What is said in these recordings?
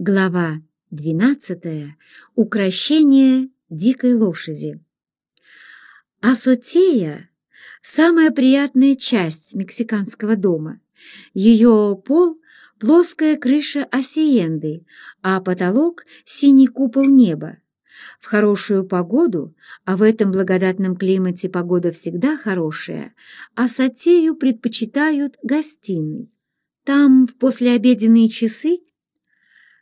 Глава 12. Укращение дикой лошади. Асотея – самая приятная часть мексиканского дома. Ее пол – плоская крыша осиенды, а потолок – синий купол неба. В хорошую погоду, а в этом благодатном климате погода всегда хорошая, Асотею предпочитают гостиной. Там в послеобеденные часы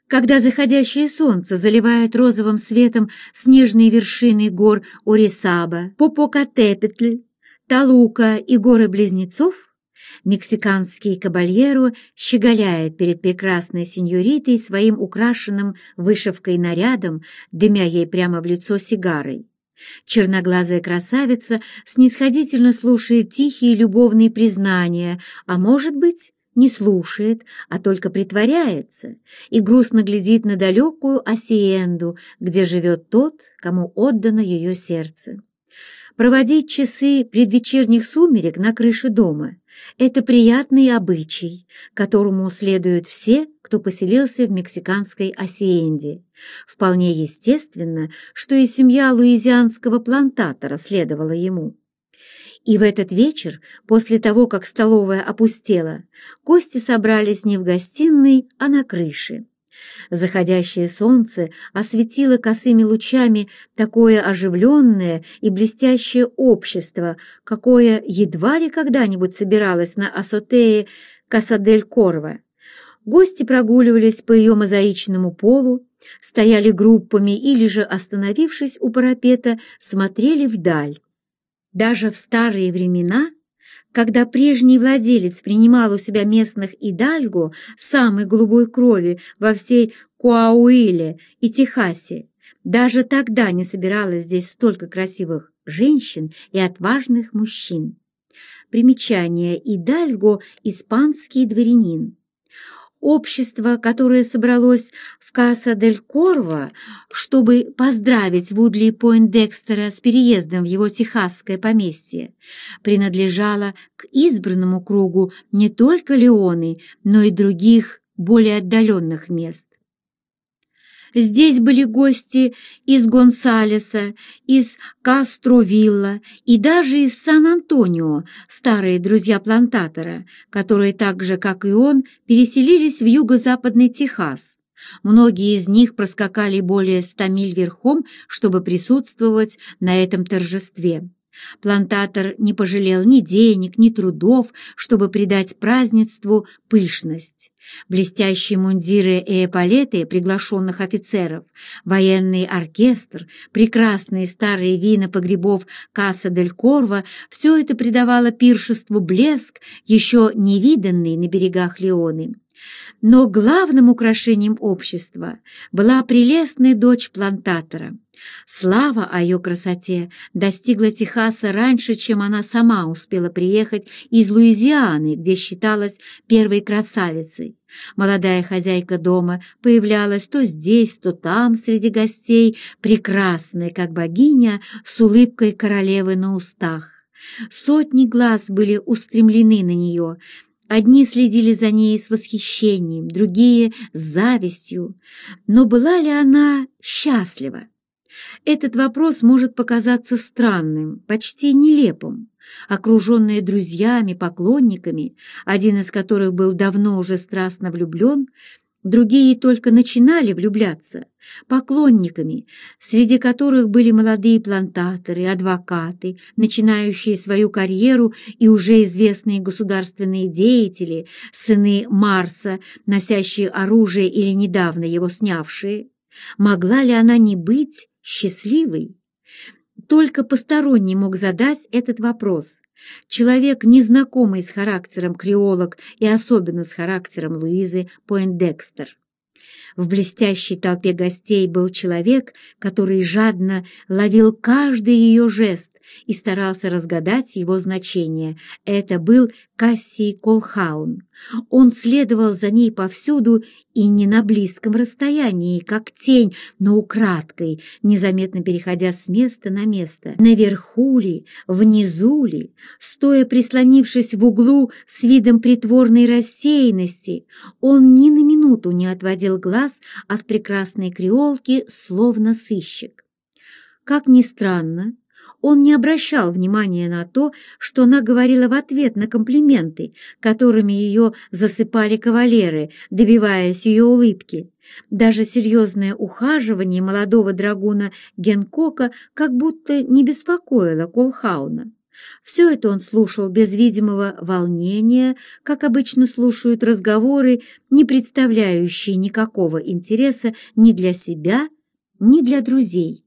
когда заходящее солнце заливает розовым светом снежные вершины гор Орисаба, Попокатепетль, Талука и горы-близнецов, мексиканский кабальеро щеголяет перед прекрасной сеньоритой своим украшенным вышивкой нарядом, дымя ей прямо в лицо сигарой. Черноглазая красавица снисходительно слушает тихие любовные признания, а может быть, не слушает, а только притворяется и грустно глядит на далекую Осиенду, где живет тот, кому отдано ее сердце. Проводить часы предвечерних сумерек на крыше дома – это приятный обычай, которому следуют все, кто поселился в мексиканской Осиенде. Вполне естественно, что и семья луизианского плантатора следовала ему. И в этот вечер, после того, как столовая опустела, гости собрались не в гостиной, а на крыше. Заходящее солнце осветило косыми лучами такое оживленное и блестящее общество, какое едва ли когда-нибудь собиралось на Асотее Касадель-Корво. Гости прогуливались по ее мозаичному полу, стояли группами или же, остановившись у парапета, смотрели вдаль. Даже в старые времена, когда прежний владелец принимал у себя местных идальго самой голубой крови во всей Куауиле и Техасе, даже тогда не собиралось здесь столько красивых женщин и отважных мужчин. Примечание «Идальго» – испанский дворянин. Общество, которое собралось в Каса-дель-Корво, чтобы поздравить Вудли Пойндекстера с переездом в его техасское поместье, принадлежало к избранному кругу не только Леоны, но и других, более отдаленных мест. Здесь были гости из Гонсалеса, из Кастровилла и даже из Сан-Антонио, старые друзья плантатора, которые так же, как и он, переселились в юго-западный Техас. Многие из них проскакали более ста миль верхом, чтобы присутствовать на этом торжестве. Плантатор не пожалел ни денег, ни трудов, чтобы придать празднеству пышность. Блестящие мундиры и эполеты приглашенных офицеров, военный оркестр, прекрасные старые вина погребов Касса дель Корво — все это придавало пиршеству блеск, еще невиданный на берегах Леоны. Но главным украшением общества была прелестная дочь плантатора. Слава о ее красоте достигла Техаса раньше, чем она сама успела приехать из Луизианы, где считалась первой красавицей. Молодая хозяйка дома появлялась то здесь, то там, среди гостей, прекрасная, как богиня, с улыбкой королевы на устах. Сотни глаз были устремлены на нее, Одни следили за ней с восхищением, другие — с завистью. Но была ли она счастлива? Этот вопрос может показаться странным, почти нелепым. Окруженная друзьями, поклонниками, один из которых был давно уже страстно влюблен, Другие только начинали влюбляться, поклонниками, среди которых были молодые плантаторы, адвокаты, начинающие свою карьеру и уже известные государственные деятели, сыны Марса, носящие оружие или недавно его снявшие. Могла ли она не быть счастливой? Только посторонний мог задать этот вопрос, Человек, незнакомый с характером креолог и особенно с характером Луизы Пойндекстер. В блестящей толпе гостей был человек, который жадно ловил каждый ее жест, и старался разгадать его значение. Это был Кассий Колхаун. Он следовал за ней повсюду и не на близком расстоянии, как тень, но украдкой, незаметно переходя с места на место. Наверху ли, внизу ли, стоя прислонившись в углу с видом притворной рассеянности, он ни на минуту не отводил глаз от прекрасной креолки, словно сыщик. Как ни странно, он не обращал внимания на то, что она говорила в ответ на комплименты, которыми ее засыпали кавалеры, добиваясь ее улыбки. Даже серьезное ухаживание молодого драгуна Генкока как будто не беспокоило Колхауна. Все это он слушал без видимого волнения, как обычно слушают разговоры, не представляющие никакого интереса ни для себя, ни для друзей.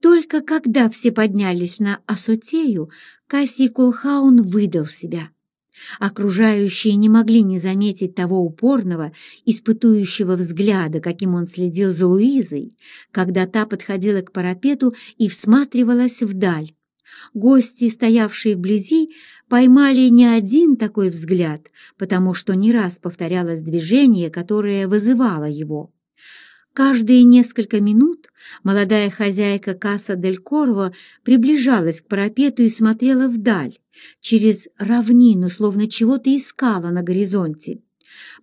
Только когда все поднялись на Асотею, Кассий Колхаун выдал себя. Окружающие не могли не заметить того упорного, испытующего взгляда, каким он следил за Луизой, когда та подходила к парапету и всматривалась вдаль. Гости, стоявшие вблизи, поймали не один такой взгляд, потому что не раз повторялось движение, которое вызывало его. Каждые несколько минут молодая хозяйка Касса дель Корво приближалась к парапету и смотрела вдаль, через равнину, словно чего-то искала на горизонте.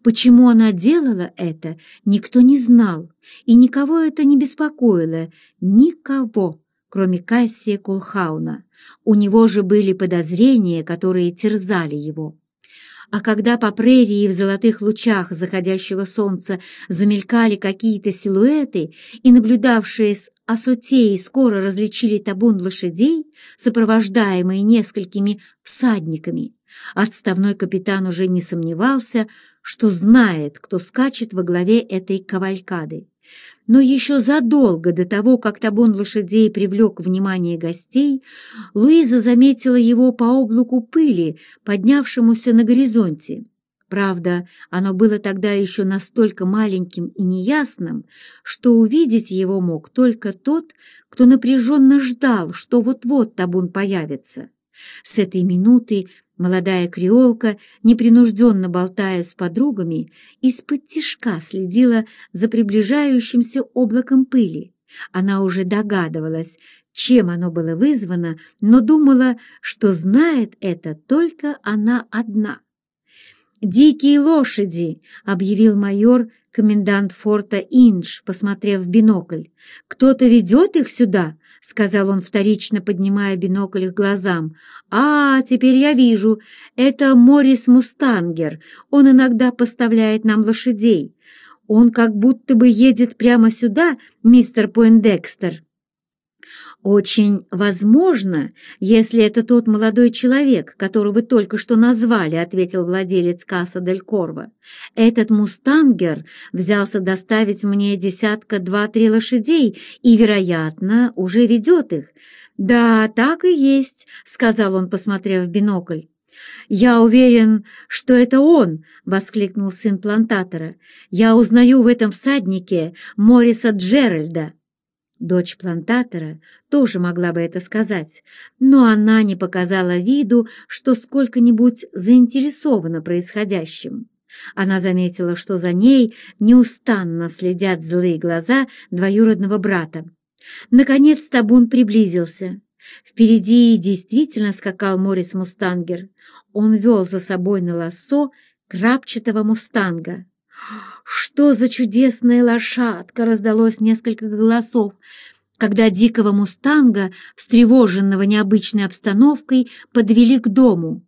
Почему она делала это, никто не знал, и никого это не беспокоило, никого, кроме Кассия Кулхауна. У него же были подозрения, которые терзали его. А когда по прерии в золотых лучах заходящего солнца замелькали какие-то силуэты, и наблюдавшие с Асотеи скоро различили табун лошадей, сопровождаемые несколькими всадниками, отставной капитан уже не сомневался, что знает, кто скачет во главе этой кавалькады. Но еще задолго до того, как табун лошадей привлек внимание гостей, Луиза заметила его по облаку пыли, поднявшемуся на горизонте. Правда, оно было тогда еще настолько маленьким и неясным, что увидеть его мог только тот, кто напряженно ждал, что вот-вот табун появится. С этой минуты Молодая креолка, непринужденно болтая с подругами, из-под тишка следила за приближающимся облаком пыли. Она уже догадывалась, чем оно было вызвано, но думала, что знает это только она одна. «Дикие лошади!» — объявил майор, комендант форта Инж, посмотрев в бинокль. «Кто-то ведет их сюда?» — сказал он, вторично поднимая бинокль к глазам. «А, теперь я вижу. Это Морис Мустангер. Он иногда поставляет нам лошадей. Он как будто бы едет прямо сюда, мистер Пуэндекстер». «Очень возможно, если это тот молодой человек, которого вы только что назвали», — ответил владелец Касса Дель Корво. «Этот мустангер взялся доставить мне десятка два-три лошадей и, вероятно, уже ведет их». «Да, так и есть», — сказал он, посмотрев в бинокль. «Я уверен, что это он!» — воскликнул сын плантатора. «Я узнаю в этом всаднике Мориса Джеральда». Дочь плантатора тоже могла бы это сказать, но она не показала виду, что сколько-нибудь заинтересована происходящим. Она заметила, что за ней неустанно следят злые глаза двоюродного брата. Наконец табун приблизился. Впереди действительно скакал Морис Мустангер. Он вел за собой на лассо крапчатого мустанга. «Что за чудесная лошадка!» — раздалось несколько голосов, когда дикого мустанга, встревоженного необычной обстановкой, подвели к дому.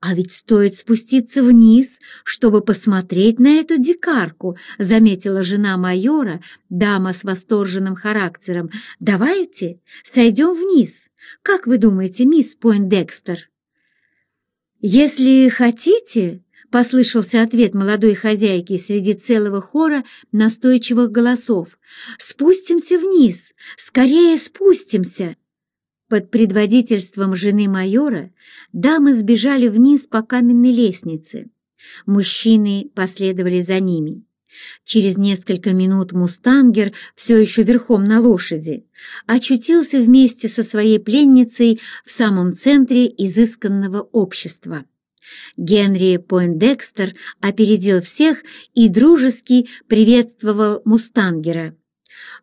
«А ведь стоит спуститься вниз, чтобы посмотреть на эту дикарку», — заметила жена майора, дама с восторженным характером. «Давайте сойдем вниз. Как вы думаете, мисс Пойндекстер?» «Если хотите», Послышался ответ молодой хозяйки среди целого хора настойчивых голосов. «Спустимся вниз! Скорее спустимся!» Под предводительством жены майора дамы сбежали вниз по каменной лестнице. Мужчины последовали за ними. Через несколько минут мустангер, все еще верхом на лошади, очутился вместе со своей пленницей в самом центре изысканного общества. Генри Пойндекстер опередил всех и дружески приветствовал мустангера.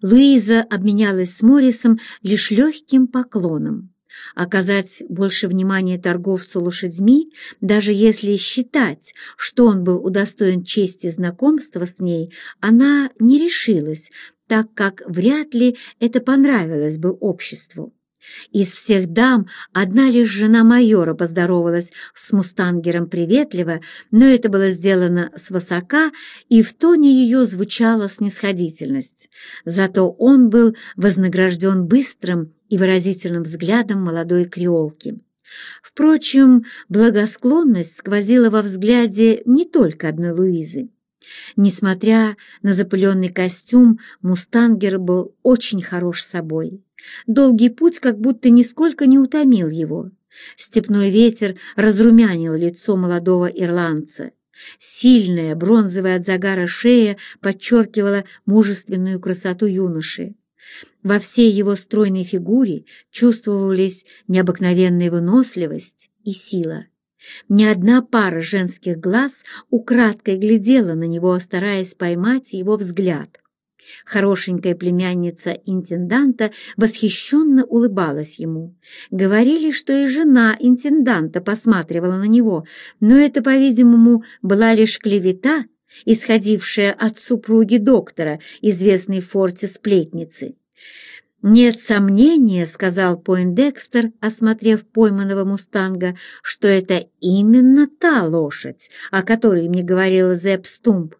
Луиза обменялась с Моррисом лишь легким поклоном. Оказать больше внимания торговцу лошадьми, даже если считать, что он был удостоен чести знакомства с ней, она не решилась, так как вряд ли это понравилось бы обществу. Из всех дам одна лишь жена майора поздоровалась с мустангером приветливо, но это было сделано свысока, и в тоне ее звучала снисходительность. Зато он был вознагражден быстрым и выразительным взглядом молодой креолки. Впрочем, благосклонность сквозила во взгляде не только одной Луизы. Несмотря на запыленный костюм, мустангер был очень хорош собой. Долгий путь как будто нисколько не утомил его. Степной ветер разрумянил лицо молодого ирландца. Сильная, бронзовая от загара шея подчеркивала мужественную красоту юноши. Во всей его стройной фигуре чувствовались необыкновенная выносливость и сила. Ни одна пара женских глаз украдкой глядела на него, стараясь поймать его взгляд. Хорошенькая племянница интенданта восхищенно улыбалась ему. Говорили, что и жена интенданта посматривала на него, но это, по-видимому, была лишь клевета, исходившая от супруги доктора, известной в форте сплетницы. «Нет сомнения», — сказал Пойндекстер, осмотрев пойманного мустанга, «что это именно та лошадь, о которой мне говорил Зепп Стумп.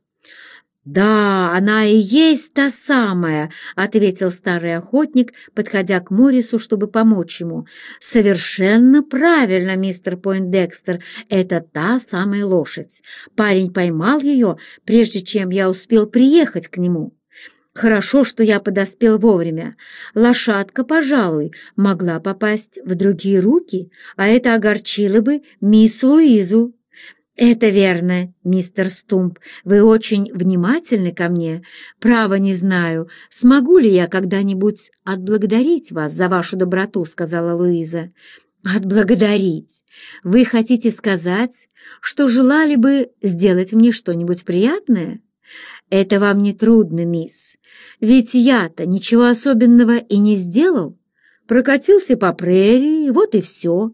«Да, она и есть та самая», — ответил старый охотник, подходя к Моррису, чтобы помочь ему. «Совершенно правильно, мистер Пойндекстер, это та самая лошадь. Парень поймал ее, прежде чем я успел приехать к нему. Хорошо, что я подоспел вовремя. Лошадка, пожалуй, могла попасть в другие руки, а это огорчило бы мисс Луизу». «Это верно, мистер Стумп. Вы очень внимательны ко мне. Право не знаю, смогу ли я когда-нибудь отблагодарить вас за вашу доброту», — сказала Луиза. «Отблагодарить? Вы хотите сказать, что желали бы сделать мне что-нибудь приятное?» «Это вам не трудно, мисс. Ведь я-то ничего особенного и не сделал. Прокатился по прерии, вот и все.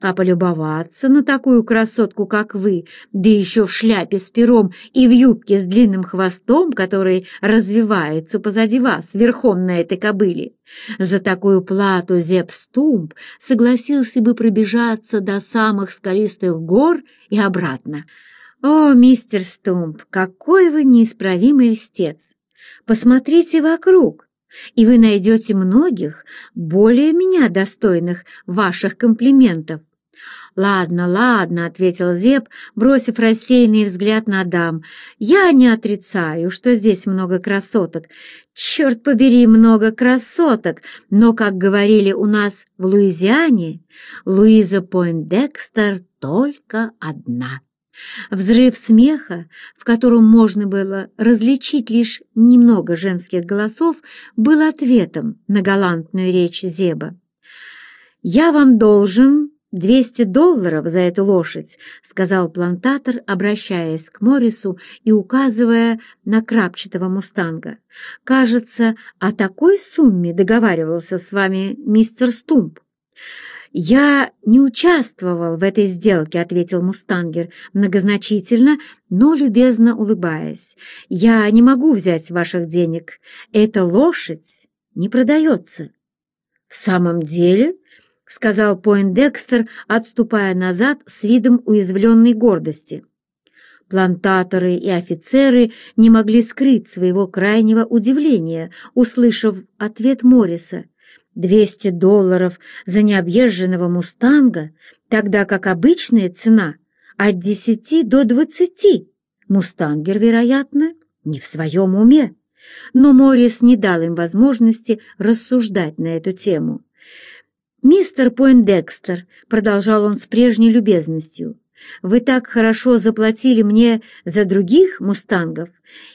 А полюбоваться на такую красотку, как вы, да еще в шляпе с пером и в юбке с длинным хвостом, который развивается позади вас, верхом на этой кобыле. За такую плату Зеп Стумп согласился бы пробежаться до самых скалистых гор и обратно. О, мистер Стумп, какой вы неисправимый льстец! Посмотрите вокруг, и вы найдете многих, более меня достойных ваших комплиментов. «Ладно, ладно», — ответил Зеб, бросив рассеянный взгляд на дам. «Я не отрицаю, что здесь много красоток. Черт побери, много красоток! Но, как говорили у нас в Луизиане, Луиза Пойндекстер только одна». Взрыв смеха, в котором можно было различить лишь немного женских голосов, был ответом на галантную речь Зеба. «Я вам должен «Двести долларов за эту лошадь», — сказал плантатор, обращаясь к Моррису и указывая на крапчатого мустанга. «Кажется, о такой сумме договаривался с вами мистер Стумп». «Я не участвовал в этой сделке», — ответил мустангер, многозначительно, но любезно улыбаясь. «Я не могу взять ваших денег. Эта лошадь не продается». «В самом деле?» — сказал Пойндекстер, отступая назад с видом уязвленной гордости. Плантаторы и офицеры не могли скрыть своего крайнего удивления, услышав ответ Морриса. «Двести долларов за необъезженного мустанга, тогда как обычная цена от десяти до двадцати. Мустангер, вероятно, не в своем уме». Но Моррис не дал им возможности рассуждать на эту тему. «Мистер Пойндекстер», — продолжал он с прежней любезностью, вы так хорошо заплатили мне за других мустангов,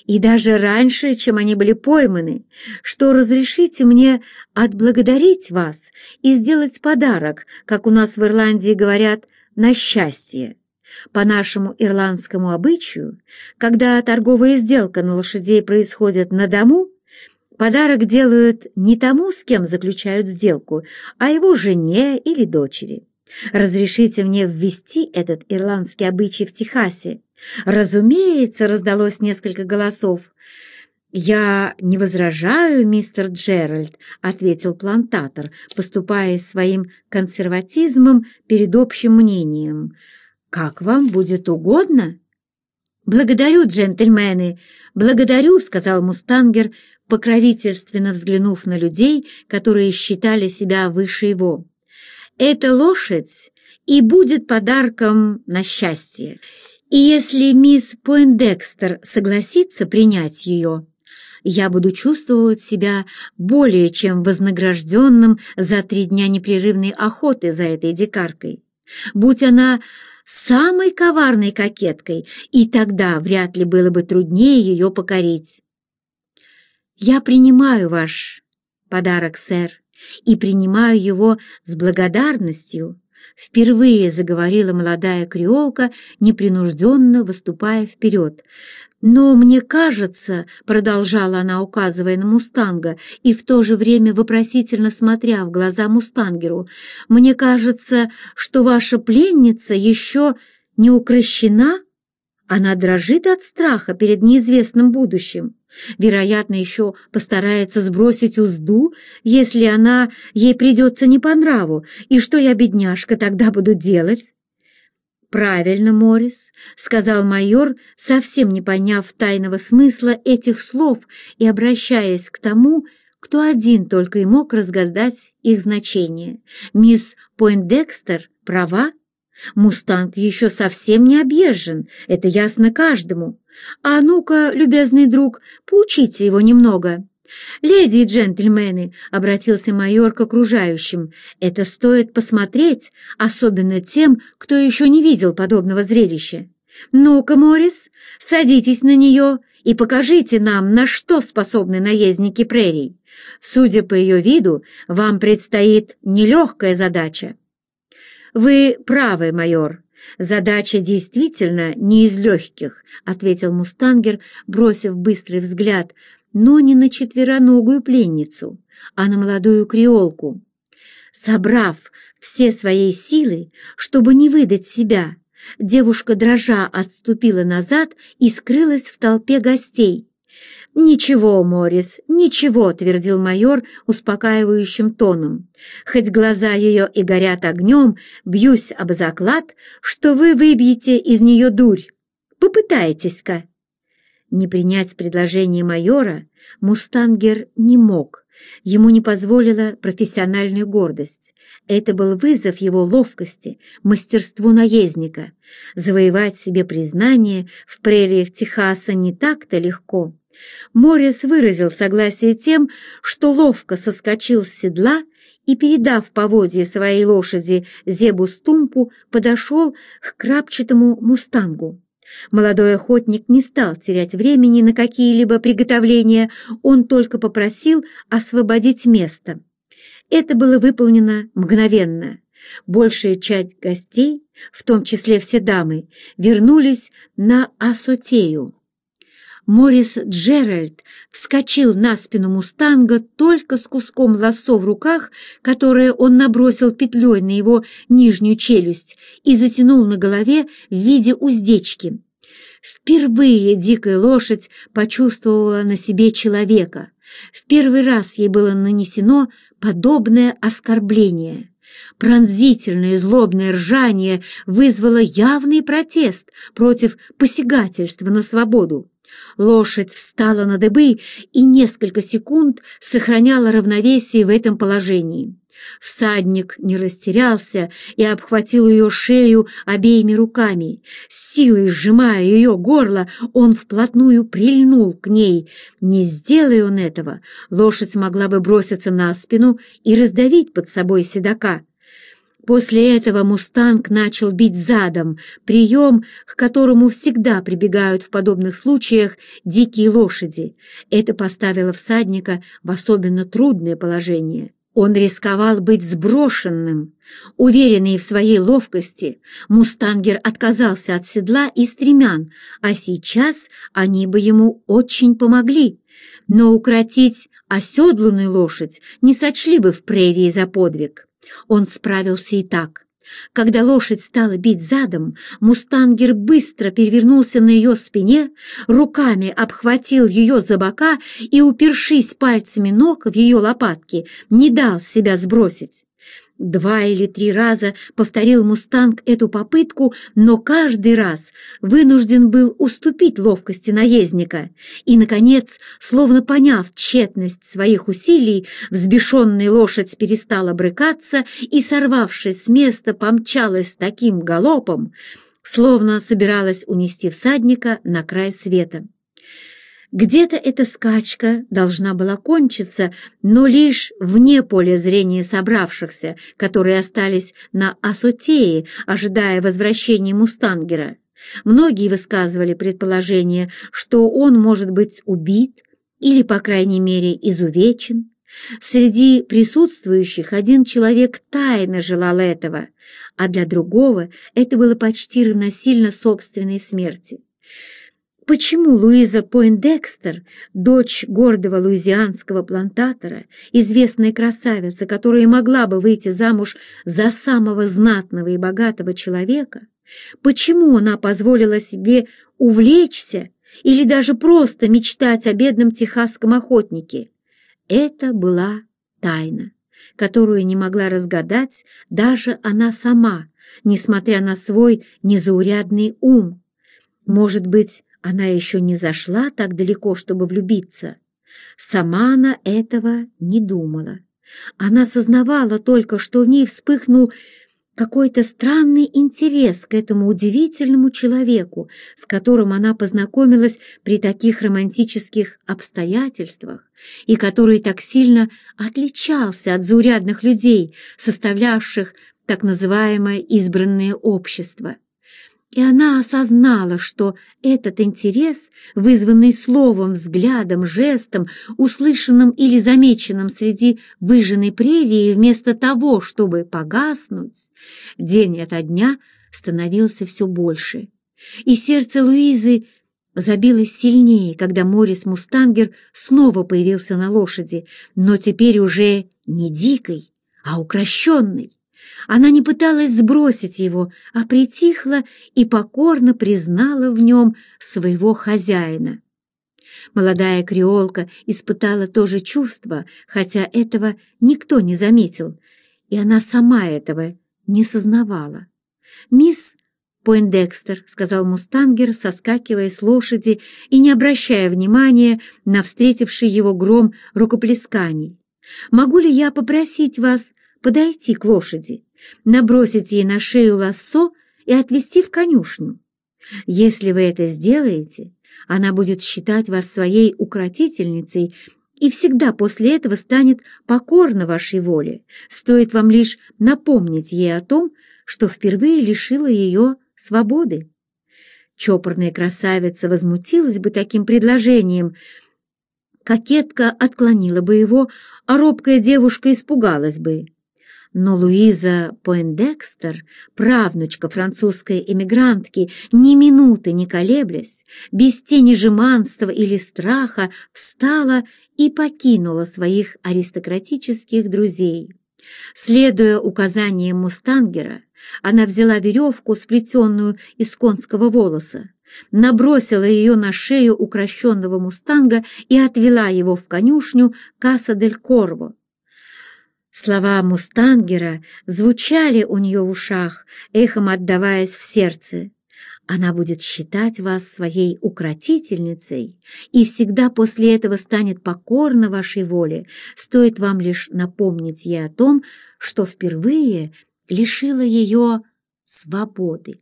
и даже раньше, чем они были пойманы, что разрешите мне отблагодарить вас и сделать подарок, как у нас в Ирландии говорят, на счастье. По нашему ирландскому обычаю, когда торговая сделка на лошадей происходит на дому, подарок делают не тому, с кем заключают сделку, а его жене или дочери. Разрешите мне ввести этот ирландский обычай в Техасе. Разумеется, раздалось несколько голосов. «Я не возражаю, мистер Джеральд», — ответил плантатор, поступая своим консерватизмом перед общим мнением. «Как вам будет угодно?» «Благодарю, джентльмены, благодарю», — сказал Мустангер, покровительственно взглянув на людей, которые считали себя выше его. Эта лошадь и будет подарком на счастье. И если мисс Пойндекстер согласится принять ее, я буду чувствовать себя более чем вознагражденным за три дня непрерывной охоты за этой дикаркой. Будь она самой коварной кокеткой, и тогда вряд ли было бы труднее ее покорить. Я принимаю ваш подарок, сэр, и принимаю его с благодарностью. Впервые заговорила молодая креолка, непринужденно выступая вперед. «Но мне кажется», — продолжала она, указывая на мустанга, и в то же время вопросительно смотря в глаза мустангеру, «мне кажется, что ваша пленница еще не укращена? Она дрожит от страха перед неизвестным будущим». Вероятно, еще постарается сбросить узду, если она ей придется не по нраву. И что я, бедняжка, тогда буду делать? «Правильно, Моррис», — сказал майор, совсем не поняв тайного смысла этих слов и обращаясь к тому, кто один только и мог разгадать их значение. «Мисс Пойндекстер права? Мустанг еще совсем не объезжен, это ясно каждому. А ну-ка, любезный друг, поучите его немного. «Леди и джентльмены», — обратился майор к окружающим, — «это стоит посмотреть, особенно тем, кто еще не видел подобного зрелища. Ну-ка, Моррис, садитесь на нее и покажите нам, на что способны наездники прерий. Судя по ее виду, вам предстоит нелегкая задача». «Вы правы, майор», «Задача действительно не из легких», — ответил Мустангер, бросив быстрый взгляд, но не на четвероногую пленницу, а на молодую креолку. Собрав все свои силы, чтобы не выдать себя, девушка дрожа отступила назад и скрылась в толпе гостей. «Ничего, Морис, ничего», — твердил майор успокаивающим тоном. «Хоть глаза ее и горят огнем, бьюсь об заклад, что вы выбьете из нее дурь. Попытайтесь-ка». Не принять предложение майора Мустангер не мог. Ему не позволила профессиональная гордость. Это был вызов его ловкости, мастерству наездника. Завоевать себе признание в прериях Техаса не так-то легко. Моррис выразил согласие тем, что ловко соскочил с седла и, передав поводье своей лошади Зебу Стумпу, подошел к крапчатому мустангу. Молодой охотник не стал терять времени на какие-либо приготовления, он только попросил освободить место. Это было выполнено мгновенно. Большая часть гостей, в том числе все дамы, вернулись на Асотею. Морис Джеральд вскочил на спину мустанга только с куском лассо в руках, которое он набросил петлей на его нижнюю челюсть и затянул на голове в виде уздечки. Впервые дикая лошадь почувствовала на себе человека. В первый раз ей было нанесено подобное оскорбление. Пронзительное злобное ржание вызвало явный протест против посягательства на свободу. Лошадь встала на дыбы и несколько секунд сохраняла равновесие в этом положении. Всадник не растерялся и обхватил ее шею обеими руками. С силой сжимая ее горло, он вплотную прильнул к ней. Не сделая он этого, лошадь могла бы броситься на спину и раздавить под собой седока. После этого «Мустанг» начал бить задом, прием, к которому всегда прибегают в подобных случаях дикие лошади. Это поставило всадника в особенно трудное положение. Он рисковал быть сброшенным. Уверенный в своей ловкости, мустангер отказался от седла и стремян, а сейчас они бы ему очень помогли. Но укротить оседланную лошадь не сочли бы в прерии за подвиг. Он справился и так. Когда лошадь стала бить задом, мустангер быстро перевернулся на ее спине, руками обхватил ее за бока и, упершись пальцами ног в ее лопатки, не дал себя сбросить. Два или три раза повторил «Мустанг» эту попытку, но каждый раз вынужден был уступить ловкости наездника. И, наконец, словно поняв тщетность своих усилий, взбешенная лошадь перестала брыкаться и, сорвавшись с места, помчалась таким галопом, словно собиралась унести всадника на край света. Где-то эта скачка должна была кончиться, но лишь вне поля зрения собравшихся, которые остались на Асотее, ожидая возвращения Мустангера. Многие высказывали предположение, что он может быть убит или, по крайней мере, изувечен. Среди присутствующих один человек тайно желал этого, а для другого это было почти равносильно собственной смерти. Почему Луиза Пойндекстер, дочь гордого луизианского плантатора, известная красавица, которая могла бы выйти замуж за самого знатного и богатого человека, почему она позволила себе увлечься или даже просто мечтать о бедном техасском охотнике? Это была тайна, которую не могла разгадать даже она сама, несмотря на свой незаурядный ум. Может быть, она еще не зашла так далеко, чтобы влюбиться. Сама она этого не думала. Она сознавала только, что в ней вспыхнул какой-то странный интерес к этому удивительному человеку, с которым она познакомилась при таких романтических обстоятельствах и который так сильно отличался от заурядных людей, составлявших так называемое избранное общество и она осознала, что этот интерес, вызванный словом, взглядом, жестом, услышанным или замеченным среди выжженной прерии, вместо того, чтобы погаснуть, день ото дня становился все больше. И сердце Луизы забилось сильнее, когда Морис Мустангер снова появился на лошади, но теперь уже не дикой, а укращенной. Она не пыталась сбросить его, а притихла и покорно признала в нем своего хозяина. Молодая креолка испытала то же чувство, хотя этого никто не заметил, и она сама этого не сознавала. «Мисс Пойндекстер», — сказал Мустангер, соскакивая с лошади и не обращая внимания на встретивший его гром рукоплесканий. «Могу ли я попросить вас подойти к лошади, набросить ей на шею лассо и отвезти в конюшню. Если вы это сделаете, она будет считать вас своей укротительницей и всегда после этого станет покорна вашей воле. Стоит вам лишь напомнить ей о том, что впервые лишила ее свободы. Чопорная красавица возмутилась бы таким предложением. Кокетка отклонила бы его, а робкая девушка испугалась бы. Но Луиза Пойндекстер, правнучка французской эмигрантки, ни минуты не колеблясь, без тени жеманства или страха, встала и покинула своих аристократических друзей. Следуя указаниям мустангера, она взяла веревку, сплетенную из конского волоса, набросила ее на шею укращенного мустанга и отвела его в конюшню Каса-дель-Корво. Слова Мустангера звучали у нее в ушах, эхом отдаваясь в сердце. Она будет считать вас своей укротительницей и всегда после этого станет покорна вашей воле, стоит вам лишь напомнить ей о том, что впервые лишила ее свободы.